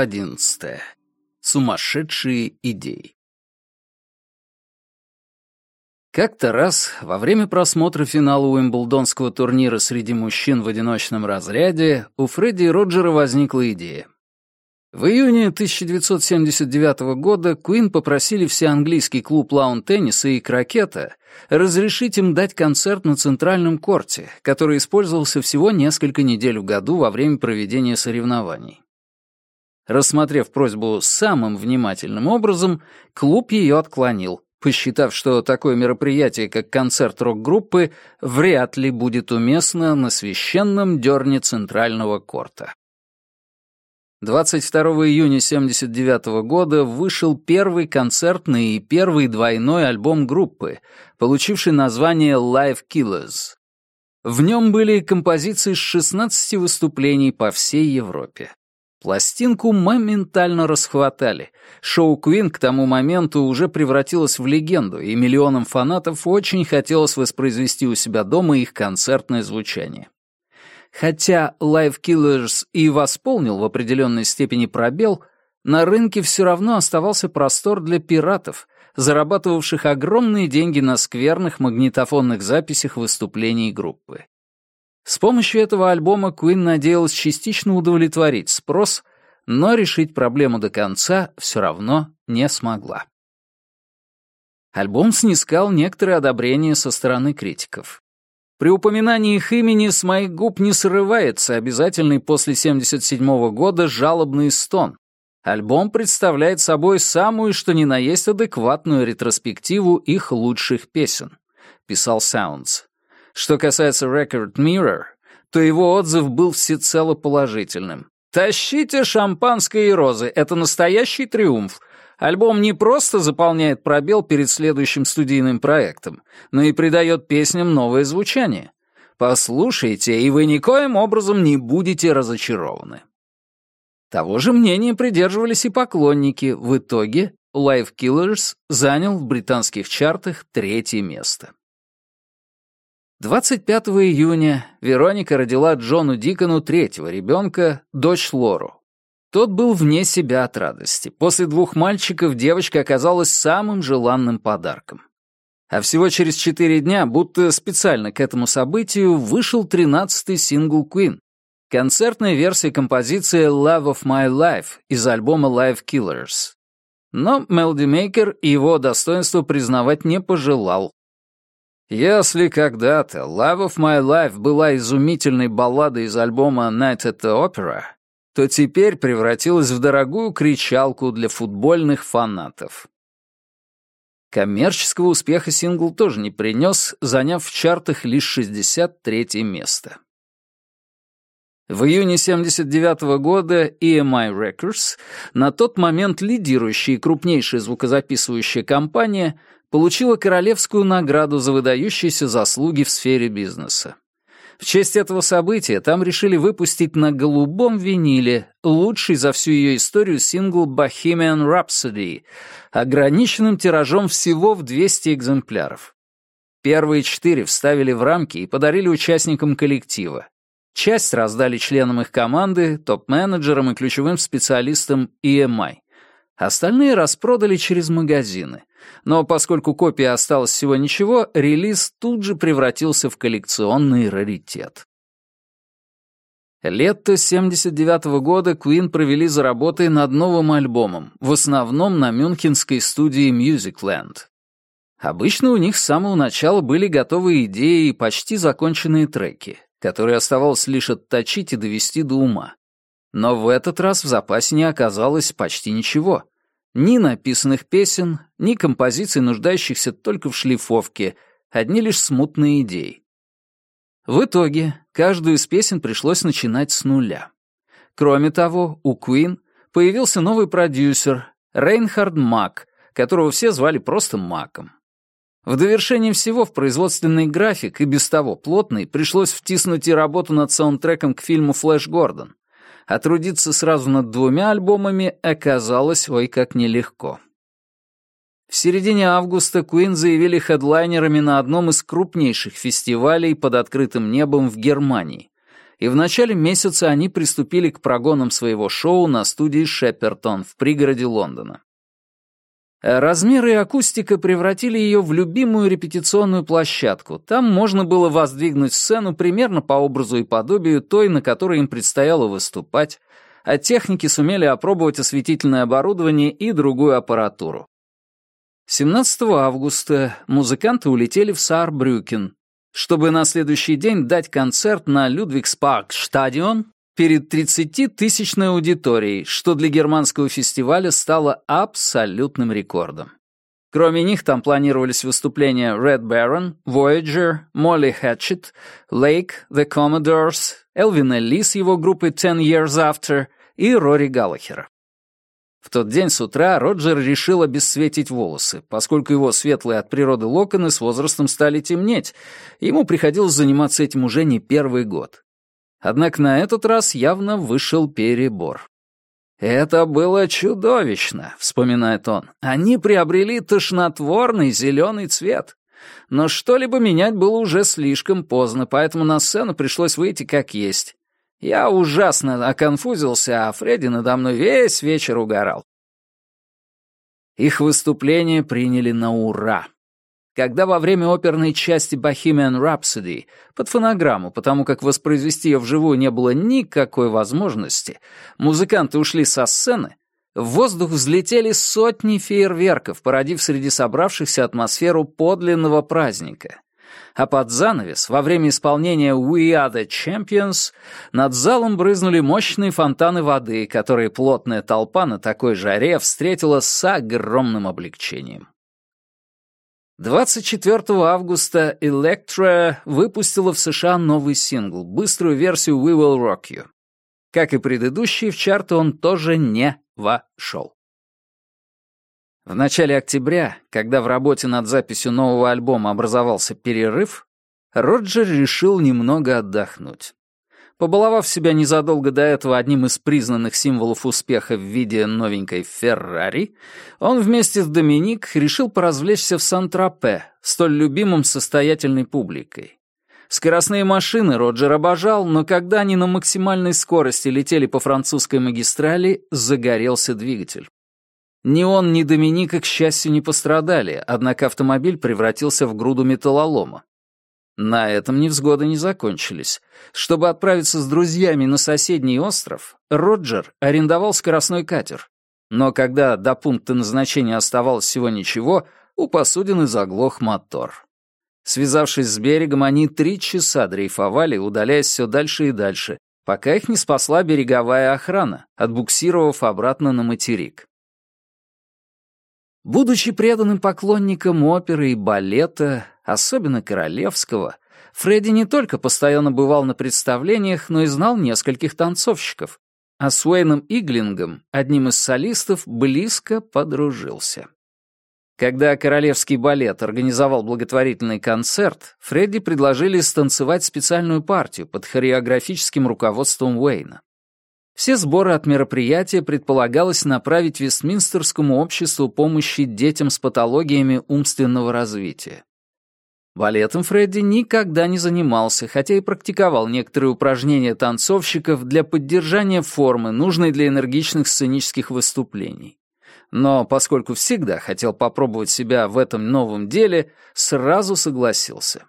Глава одиннадцатая. Сумасшедшие идеи. Как-то раз, во время просмотра финала Уимблдонского турнира среди мужчин в одиночном разряде, у Фредди и Роджера возникла идея. В июне 1979 года Куин попросили всеанглийский клуб лаун-тенниса и крокета разрешить им дать концерт на центральном корте, который использовался всего несколько недель в году во время проведения соревнований. Рассмотрев просьбу самым внимательным образом, клуб ее отклонил, посчитав, что такое мероприятие, как концерт рок-группы, вряд ли будет уместно на священном дерне центрального корта. 22 июня 1979 года вышел первый концертный и первый двойной альбом группы, получивший название Live Killers. В нем были композиции с 16 выступлений по всей Европе. Пластинку моментально расхватали. Шоу «Квин» к тому моменту уже превратилось в легенду, и миллионам фанатов очень хотелось воспроизвести у себя дома их концертное звучание. Хотя Live Killers и восполнил в определенной степени пробел, на рынке все равно оставался простор для пиратов, зарабатывавших огромные деньги на скверных магнитофонных записях выступлений группы. С помощью этого альбома Куин надеялась частично удовлетворить спрос, но решить проблему до конца все равно не смогла. Альбом снискал некоторое одобрение со стороны критиков. При упоминании их имени с моих губ не срывается обязательный после 1977 -го года жалобный стон. Альбом представляет собой самую, что ни на есть, адекватную ретроспективу их лучших песен, писал Саундс. Что касается Record Mirror, то его отзыв был всецело положительным. «Тащите шампанское и розы, это настоящий триумф. Альбом не просто заполняет пробел перед следующим студийным проектом, но и придает песням новое звучание. Послушайте, и вы никоим образом не будете разочарованы». Того же мнения придерживались и поклонники. В итоге Life Killers занял в британских чартах третье место. 25 июня Вероника родила Джону Дикону третьего ребенка, дочь Лору. Тот был вне себя от радости. После двух мальчиков девочка оказалась самым желанным подарком. А всего через четыре дня, будто специально к этому событию, вышел 13-й сингл Queen. Концертная версия композиции «Love of My Life» из альбома «Live Killers». Но Мелди Мейкер его достоинство признавать не пожелал, если когда-то «Love of My Life» была изумительной балладой из альбома «Night at the Opera», то теперь превратилась в дорогую кричалку для футбольных фанатов. Коммерческого успеха сингл тоже не принес, заняв в чартах лишь 63 место. В июне 1979 года EMI Records, на тот момент лидирующая и крупнейшая звукозаписывающая компания, получила Королевскую награду за выдающиеся заслуги в сфере бизнеса. В честь этого события там решили выпустить на голубом виниле лучший за всю ее историю сингл «Bohemian Rhapsody» ограниченным тиражом всего в 200 экземпляров. Первые четыре вставили в рамки и подарили участникам коллектива. Часть раздали членам их команды, топ-менеджерам и ключевым специалистам EMI. Остальные распродали через магазины. Но поскольку копии осталось всего ничего, релиз тут же превратился в коллекционный раритет. Лето 79 -го года Queen провели за работой над новым альбомом, в основном на мюнхенской студии Musicland. Обычно у них с самого начала были готовые идеи и почти законченные треки, который оставалось лишь отточить и довести до ума. Но в этот раз в запасе не оказалось почти ничего. Ни написанных песен, ни композиций, нуждающихся только в шлифовке, одни лишь смутные идеи. В итоге каждую из песен пришлось начинать с нуля. Кроме того, у Куин появился новый продюсер, Рейнхард Мак, которого все звали просто Маком. В довершение всего в производственный график, и без того плотный, пришлось втиснуть и работу над саундтреком к фильму «Флэш Гордон». А трудиться сразу над двумя альбомами оказалось ой как нелегко. В середине августа Куин заявили хедлайнерами на одном из крупнейших фестивалей под открытым небом в Германии. И в начале месяца они приступили к прогонам своего шоу на студии Шепертон в пригороде Лондона. Размеры и акустика превратили ее в любимую репетиционную площадку. Там можно было воздвигнуть сцену примерно по образу и подобию той, на которой им предстояло выступать, а техники сумели опробовать осветительное оборудование и другую аппаратуру. 17 августа музыканты улетели в Саарбрюкен, чтобы на следующий день дать концерт на Людвигспарк-стадион перед 30-тысячной аудиторией, что для германского фестиваля стало абсолютным рекордом. Кроме них там планировались выступления Red Baron, Voyager, Molly Hatchet, Lake, The Commodores, Элвина Ли с его группой Ten Years After и Рори Галлахера. В тот день с утра Роджер решил обесцветить волосы, поскольку его светлые от природы локоны с возрастом стали темнеть, ему приходилось заниматься этим уже не первый год. Однако на этот раз явно вышел перебор. «Это было чудовищно», — вспоминает он. «Они приобрели тошнотворный зеленый цвет. Но что-либо менять было уже слишком поздно, поэтому на сцену пришлось выйти как есть. Я ужасно оконфузился, а Фредди надо мной весь вечер угорал. Их выступление приняли на ура когда во время оперной части «Bohemian Rhapsody» под фонограмму, потому как воспроизвести ее вживую не было никакой возможности, музыканты ушли со сцены, в воздух взлетели сотни фейерверков, породив среди собравшихся атмосферу подлинного праздника. А под занавес, во время исполнения «We are the champions», над залом брызнули мощные фонтаны воды, которые плотная толпа на такой жаре встретила с огромным облегчением. 24 августа Electra выпустила в США новый сингл, быструю версию «We Will Rock You». Как и предыдущий, в чарты он тоже не вошел. В начале октября, когда в работе над записью нового альбома образовался перерыв, Роджер решил немного отдохнуть. Побаловав себя незадолго до этого одним из признанных символов успеха в виде новенькой Феррари, он вместе с Доминик решил поразвлечься в Сан-Тропе, столь любимым состоятельной публикой. Скоростные машины Роджер обожал, но когда они на максимальной скорости летели по французской магистрали, загорелся двигатель. Ни он, ни Доминика, к счастью, не пострадали, однако автомобиль превратился в груду металлолома. На этом невзгоды не закончились. Чтобы отправиться с друзьями на соседний остров, Роджер арендовал скоростной катер. Но когда до пункта назначения оставалось всего ничего, у посудины заглох мотор. Связавшись с берегом, они три часа дрейфовали, удаляясь все дальше и дальше, пока их не спасла береговая охрана, отбуксировав обратно на материк. Будучи преданным поклонником оперы и балета, особенно королевского, Фредди не только постоянно бывал на представлениях, но и знал нескольких танцовщиков, а с Уэйном Иглингом, одним из солистов, близко подружился. Когда Королевский балет организовал благотворительный концерт, Фредди предложили станцевать специальную партию под хореографическим руководством Уэйна. Все сборы от мероприятия предполагалось направить Вестминстерскому обществу помощи детям с патологиями умственного развития. Балетом Фредди никогда не занимался, хотя и практиковал некоторые упражнения танцовщиков для поддержания формы, нужной для энергичных сценических выступлений. Но поскольку всегда хотел попробовать себя в этом новом деле, сразу согласился.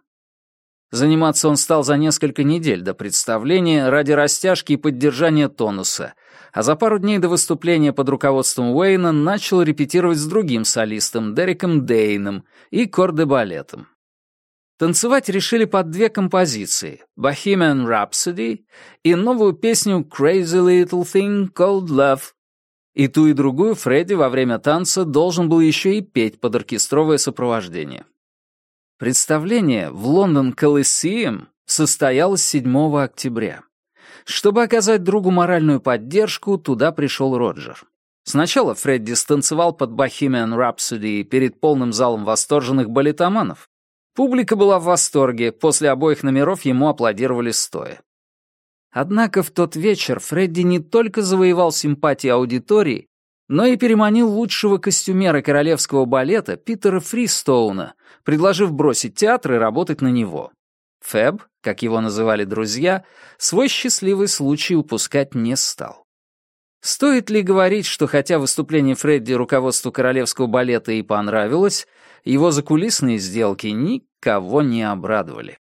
Заниматься он стал за несколько недель до представления ради растяжки и поддержания тонуса, а за пару дней до выступления под руководством Уэйна начал репетировать с другим солистом Дереком Дейном и кордебалетом. Танцевать решили под две композиции — «Bohemian Rhapsody» и новую песню «Crazy Little Thing Called Love». И ту, и другую Фредди во время танца должен был еще и петь под оркестровое сопровождение. Представление в Лондон Колесием состоялось 7 октября. Чтобы оказать другу моральную поддержку, туда пришел Роджер. Сначала Фредди станцевал под «Bohemian Rhapsody» перед полным залом восторженных балетоманов, Публика была в восторге, после обоих номеров ему аплодировали стоя. Однако в тот вечер Фредди не только завоевал симпатии аудитории, но и переманил лучшего костюмера королевского балета Питера Фристоуна, предложив бросить театр и работать на него. Фэб, как его называли друзья, свой счастливый случай упускать не стал. Стоит ли говорить, что хотя выступление Фредди руководству королевского балета и понравилось, его закулисные сделки никого не обрадовали.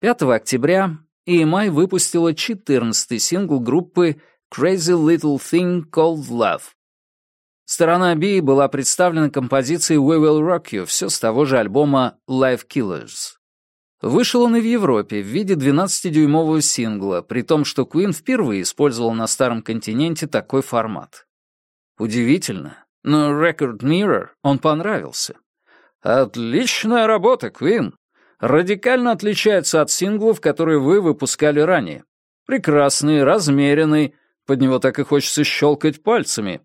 5 октября EMI выпустила 14-й сингл группы Crazy Little Thing Called Love. Сторона B была представлена композицией We Will Rock You, все с того же альбома Life Killers. Вышел он и в Европе в виде 12-дюймового сингла, при том, что Queen впервые использовал на Старом континенте такой формат. Удивительно, но Record Mirror он понравился. Отличная работа, Квин. Радикально отличается от синглов, которые вы выпускали ранее. Прекрасный, размеренный, под него так и хочется щелкать пальцами.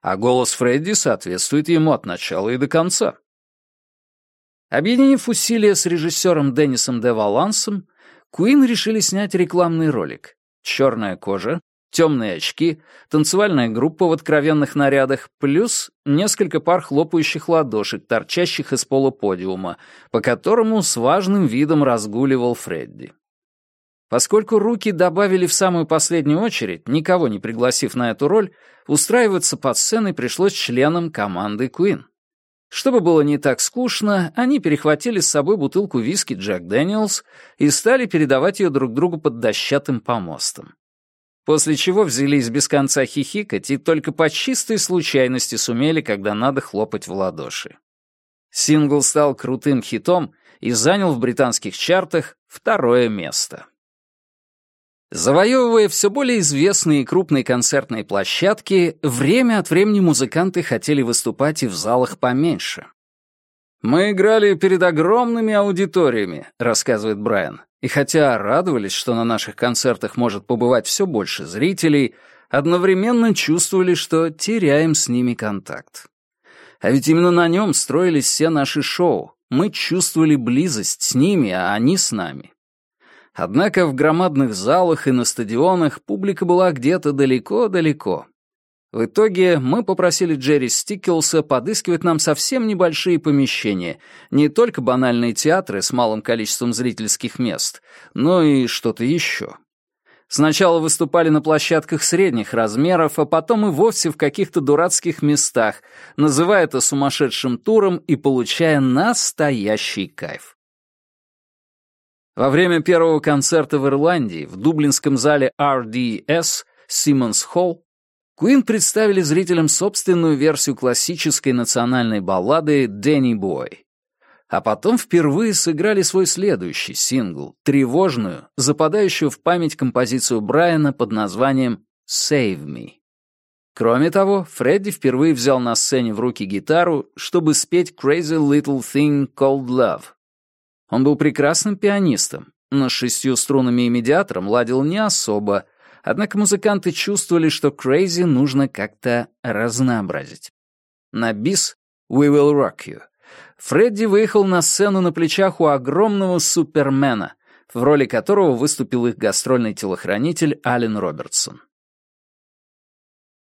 А голос Фредди соответствует ему от начала и до конца. Объединив усилия с режиссером Деннисом Девалансом, Куин решили снять рекламный ролик. Черная кожа, темные очки, танцевальная группа в откровенных нарядах, плюс несколько пар хлопающих ладошек, торчащих из пола подиума, по которому с важным видом разгуливал Фредди. Поскольку руки добавили в самую последнюю очередь, никого не пригласив на эту роль, устраиваться под сценой пришлось членам команды Куин. Чтобы было не так скучно, они перехватили с собой бутылку виски Джек Дэниелс и стали передавать ее друг другу под дощатым помостом после чего взялись без конца хихикать и только по чистой случайности сумели, когда надо хлопать в ладоши. Сингл стал крутым хитом и занял в британских чартах второе место. Завоевывая все более известные и крупные концертные площадки, время от времени музыканты хотели выступать и в залах поменьше. «Мы играли перед огромными аудиториями», — рассказывает Брайан. И хотя радовались, что на наших концертах может побывать все больше зрителей, одновременно чувствовали, что теряем с ними контакт. А ведь именно на нем строились все наши шоу. Мы чувствовали близость с ними, а они с нами. Однако в громадных залах и на стадионах публика была где-то далеко-далеко, в итоге мы попросили Джерри Стикелса подыскивать нам совсем небольшие помещения, не только банальные театры с малым количеством зрительских мест, но и что-то еще. Сначала выступали на площадках средних размеров, а потом и вовсе в каких-то дурацких местах, называя это сумасшедшим туром и получая настоящий кайф. Во время первого концерта в Ирландии в дублинском зале RDS Simmons Hall Куин представили зрителям собственную версию классической национальной баллады «Дэнни Бой». А потом впервые сыграли свой следующий сингл, тревожную, западающую в память композицию Брайана под названием «Save Me». Кроме того, Фредди впервые взял на сцене в руки гитару, чтобы спеть «Crazy Little Thing Called Love». Он был прекрасным пианистом, но с шестью струнами и медиатором ладил не особо, Однако музыканты чувствовали, что Crazy нужно как-то разнообразить. На бис «We Will Rock You» Фредди выехал на сцену на плечах у огромного супермена, в роли которого выступил их гастрольный телохранитель Ален Робертсон.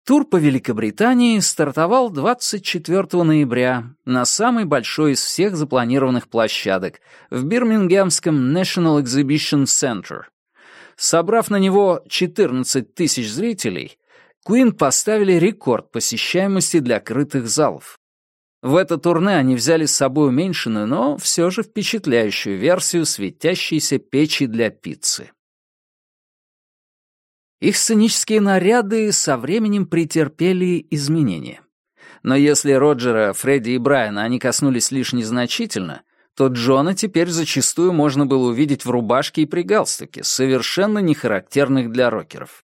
Тур по Великобритании стартовал 24 ноября на самой большой из всех запланированных площадок в Бирмингемском National Exhibition Center, Собрав на него 14 тысяч зрителей, Куин поставили рекорд посещаемости для крытых залов. В это турне они взяли с собой уменьшенную, но все же впечатляющую версию светящейся печи для пиццы. Их сценические наряды со временем претерпели изменения. Но если Роджера, Фредди и Брайана они коснулись лишь незначительно, то Джона теперь зачастую можно было увидеть в рубашке и при галстуке, совершенно не характерных для рокеров.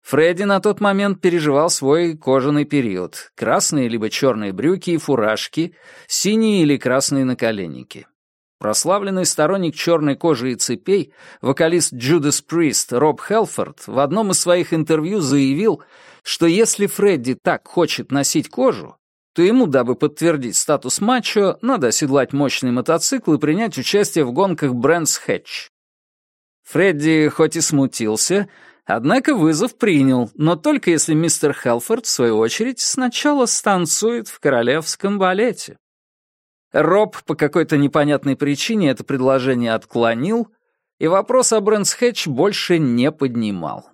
Фредди на тот момент переживал свой кожаный период. Красные либо черные брюки и фуражки, синие или красные наколенники. Прославленный сторонник черной кожи и цепей, вокалист Judas Priest Роб Хелфорд в одном из своих интервью заявил, что если Фредди так хочет носить кожу, то ему, дабы подтвердить статус мачо, надо оседлать мощный мотоцикл и принять участие в гонках Брэнс Хэтч. Фредди хоть и смутился, однако вызов принял, но только если мистер Хелфорд, в свою очередь, сначала станцует в королевском балете. Роб по какой-то непонятной причине это предложение отклонил, и вопрос о Брэнс Хэтч больше не поднимал.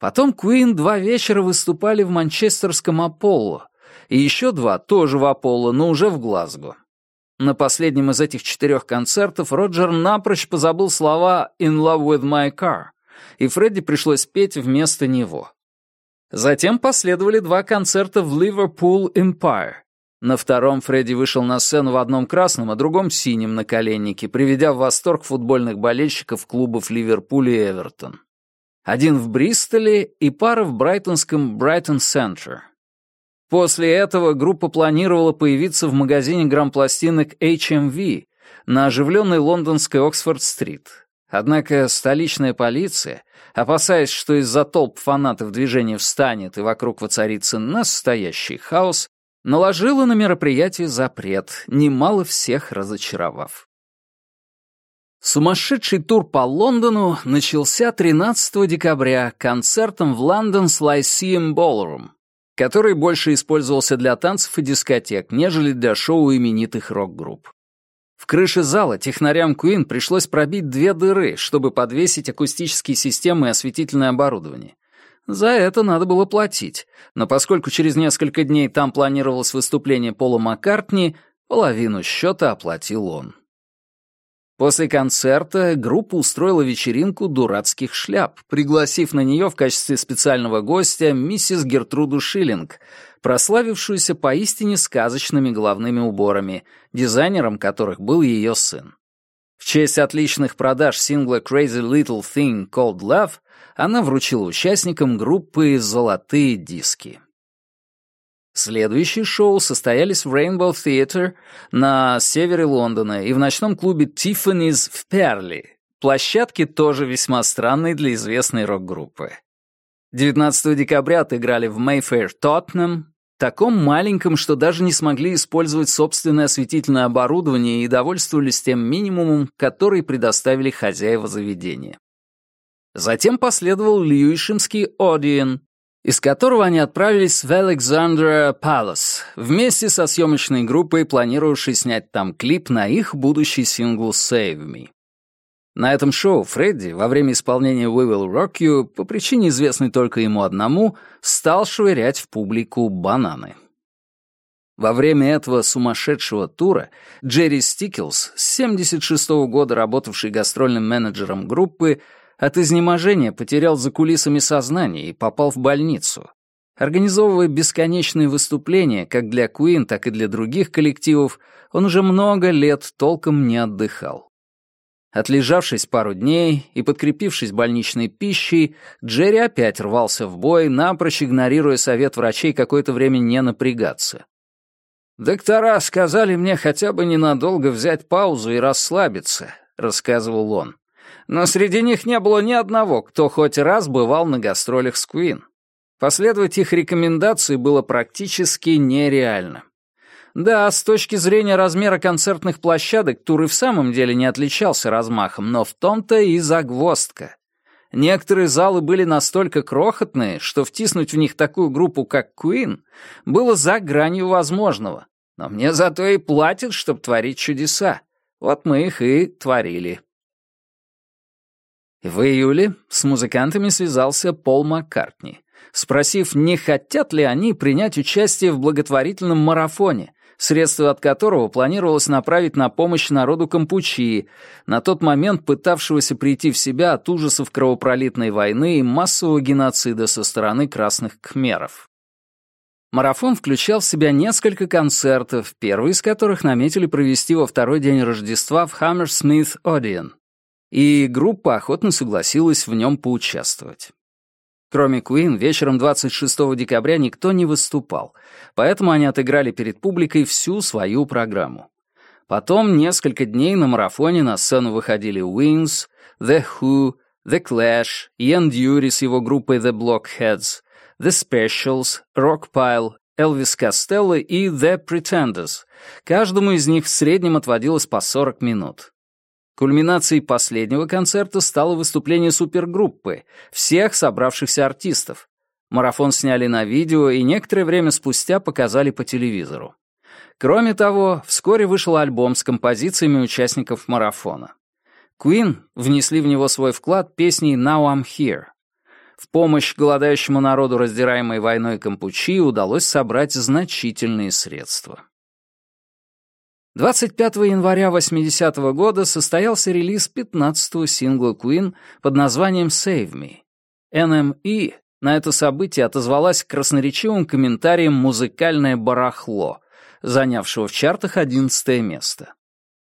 Потом Куин два вечера выступали в манчестерском Аполло, и еще два тоже в Аполло, но уже в Глазго. На последнем из этих четырех концертов Роджер напрочь позабыл слова «In love with my car», и Фредди пришлось петь вместо него. Затем последовали два концерта в Liverpool Empire. На втором Фредди вышел на сцену в одном красном, а другом синем на наколеннике, приведя в восторг футбольных болельщиков клубов Ливерпуль и Эвертон. Один в Бристоле и пара в брайтонском Брайтон Центр. После этого группа планировала появиться в магазине грампластинок HMV на оживленной лондонской Оксфорд-стрит. Однако столичная полиция, опасаясь, что из-за толп фанатов движение встанет и вокруг воцарится настоящий хаос, наложила на мероприятие запрет, немало всех разочаровав. Сумасшедший тур по Лондону начался 13 декабря концертом в London's Lyceum Ballroom, который больше использовался для танцев и дискотек, нежели для шоу именитых рок-групп. В крыше зала технарям Куин пришлось пробить две дыры, чтобы подвесить акустические системы и осветительное оборудование. За это надо было платить, но поскольку через несколько дней там планировалось выступление Пола Маккартни, половину счета оплатил он. После концерта группа устроила вечеринку дурацких шляп, пригласив на нее в качестве специального гостя миссис Гертруду Шиллинг, прославившуюся поистине сказочными главными уборами, дизайнером которых был ее сын. В честь отличных продаж сингла «Crazy Little Thing Called Love» она вручила участникам группы «Золотые диски». Следующие шоу состоялись в Rainbow Theatre на севере Лондона и в ночном клубе Tiffany's в Перли. Площадки тоже весьма странные для известной рок-группы. 19 декабря отыграли в Mayfair Тоттенхэм, таком маленьком, что даже не смогли использовать собственное осветительное оборудование и довольствовались тем минимумом, который предоставили хозяева заведения. Затем последовал Льюишемский Одиен, из которого они отправились в Александра Палас вместе со съемочной группой, планировавшей снять там клип на их будущий сингл «Save Me». На этом шоу Фредди во время исполнения «We Will Rock You» по причине, известной только ему одному, стал швырять в публику бананы. Во время этого сумасшедшего тура Джерри Стикелс, с 76 -го года работавший гастрольным менеджером группы, от изнеможения потерял за кулисами сознание и попал в больницу. Организовывая бесконечные выступления как для Куин, так и для других коллективов, он уже много лет толком не отдыхал. Отлежавшись пару дней и подкрепившись больничной пищей, Джерри опять рвался в бой, напрочь игнорируя совет врачей какое-то время не напрягаться. «Доктора сказали мне хотя бы ненадолго взять паузу и расслабиться», — рассказывал он но среди них не было ни одного, кто хоть раз бывал на гастролях с Куин. Последовать их рекомендации было практически нереально. Да, с точки зрения размера концертных площадок тур и в самом деле не отличался размахом, но в том-то и загвоздка. Некоторые залы были настолько крохотные, что втиснуть в них такую группу, как Куин, было за гранью возможного. Но мне зато и платят, чтобы творить чудеса. Вот мы их и творили. В июле с музыкантами связался Пол Маккартни, спросив, не хотят ли они принять участие в благотворительном марафоне, средства от которого планировалось направить на помощь народу Кампучии, на тот момент пытавшегося прийти в себя от ужасов кровопролитной войны и массового геноцида со стороны красных кхмеров. Марафон включал в себя несколько концертов, первый из которых наметили провести во второй день Рождества в Hammersmith Odeon, и группа охотно согласилась в нем поучаствовать. Кроме Куин, вечером 26 декабря никто не выступал, поэтому они отыграли перед публикой всю свою программу. Потом несколько дней на марафоне на сцену выходили Wings, The Who, The Clash, Иэн Дьюри с его группой The Blockheads, The Specials, Rockpile, Элвис Костелло и The Pretenders. Каждому из них в среднем отводилось по 40 минут. Кульминацией последнего концерта стало выступление супергруппы, всех собравшихся артистов. Марафон сняли на видео и некоторое время спустя показали по телевизору. Кроме того, вскоре вышел альбом с композициями участников марафона. Queen внесли в него свой вклад песней «Now I'm Here». В помощь голодающему народу, раздираемой войной Кампучи, удалось собрать значительные средства. 25 января 80 -го года состоялся релиз 15-го сингла Queen под названием «Save Me». NME на это событие отозвалась красноречивым комментарием «Музыкальное барахло», занявшего в чартах 11 место.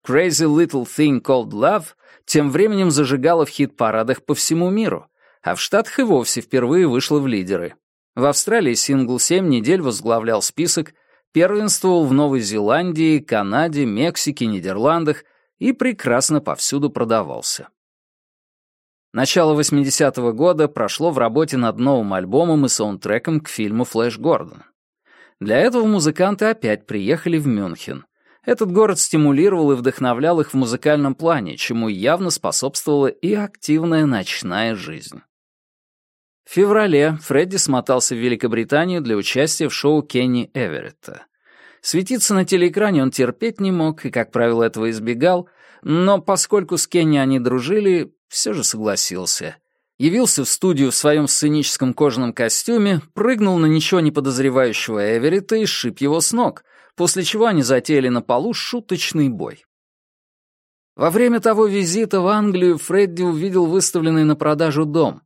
«Crazy Little Thing Called Love» тем временем зажигала в хит-парадах по всему миру, а в Штатах и вовсе впервые вышла в лидеры. В Австралии сингл «7 недель» возглавлял список — первенствовал в Новой Зеландии, Канаде, Мексике, Нидерландах и прекрасно повсюду продавался. Начало 80-го года прошло в работе над новым альбомом и саундтреком к фильму «Флэш Гордон». Для этого музыканты опять приехали в Мюнхен. Этот город стимулировал и вдохновлял их в музыкальном плане, чему явно способствовала и активная ночная жизнь. В феврале Фредди смотался в Великобританию для участия в шоу Кенни Эверетта. Светиться на телеэкране он терпеть не мог и, как правило, этого избегал, но поскольку с Кенни они дружили, все же согласился. Явился в студию в своем сценическом кожаном костюме, прыгнул на ничего не подозревающего Эверетта и шип его с ног, после чего они затеяли на полу шуточный бой. Во время того визита в Англию Фредди увидел выставленный на продажу дом —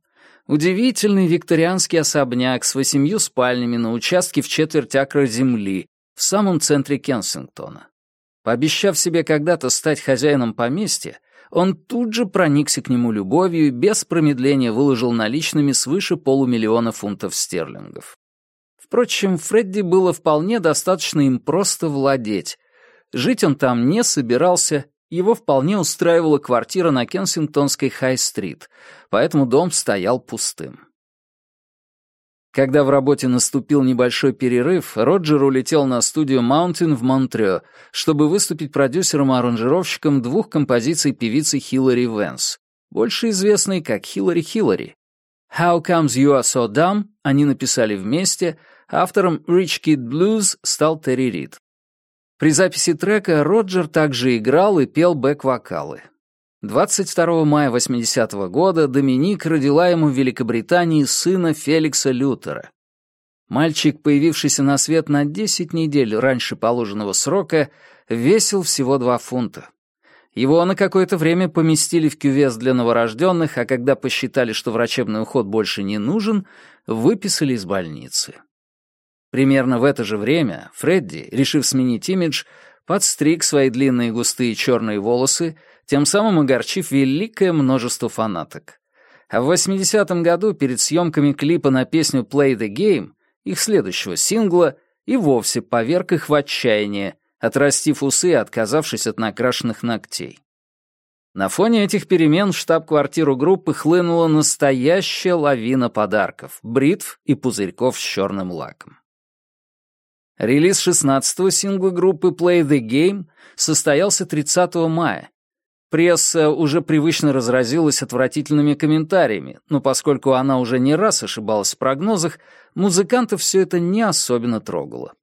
Удивительный викторианский особняк с восемью спальнями на участке в четверть акра земли в самом центре Кенсингтона. Пообещав себе когда-то стать хозяином поместья, он тут же проникся к нему любовью и без промедления выложил наличными свыше полумиллиона фунтов стерлингов. Впрочем, Фредди было вполне достаточно им просто владеть. Жить он там не собирался его вполне устраивала квартира на Кенсингтонской Хай-стрит, поэтому дом стоял пустым. Когда в работе наступил небольшой перерыв, Роджер улетел на студию Mountain в Монтрео, чтобы выступить продюсером и аранжировщиком двух композиций певицы Хиллари Вэнс, больше известной как Хиллари Хиллари. «How Comes You Are So Dumb» они написали вместе, автором «Rich Kid Blues» стал Терри Рид. При записи трека Роджер также играл и пел бэк-вокалы. 22 мая 80 -го года Доминик родила ему в Великобритании сына Феликса Лютера. Мальчик, появившийся на свет на 10 недель раньше положенного срока, весил всего 2 фунта. Его на какое-то время поместили в кювес для новорожденных, а когда посчитали, что врачебный уход больше не нужен, выписали из больницы. Примерно в это же время Фредди, решив сменить имидж, подстриг свои длинные густые черные волосы, тем самым огорчив великое множество фанаток. А в 80-м году перед съемками клипа на песню «Play the Game», их следующего сингла, и вовсе поверг их в отчаяние, отрастив усы и отказавшись от накрашенных ногтей. На фоне этих перемен в штаб-квартиру группы хлынула настоящая лавина подарков, бритв и пузырьков с черным лаком. Релиз 16-го сингла группы Play the Game состоялся 30 мая. Пресса уже привычно разразилась отвратительными комментариями, но поскольку она уже не раз ошибалась в прогнозах, музыкантов все это не особенно трогало.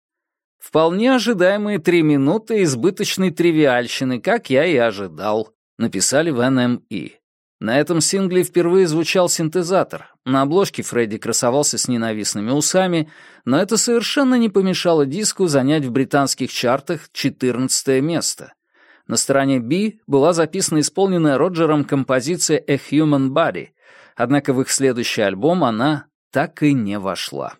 Вполне ожидаемые три минуты избыточной тривиальщины, как я и ожидал, написали в НМИ. На этом сингле впервые звучал синтезатор. На обложке Фредди красовался с ненавистными усами, но это совершенно не помешало диску занять в британских чартах 14 место. На стороне B была записана исполненная Роджером композиция «A Human Body», однако в их следующий альбом она так и не вошла.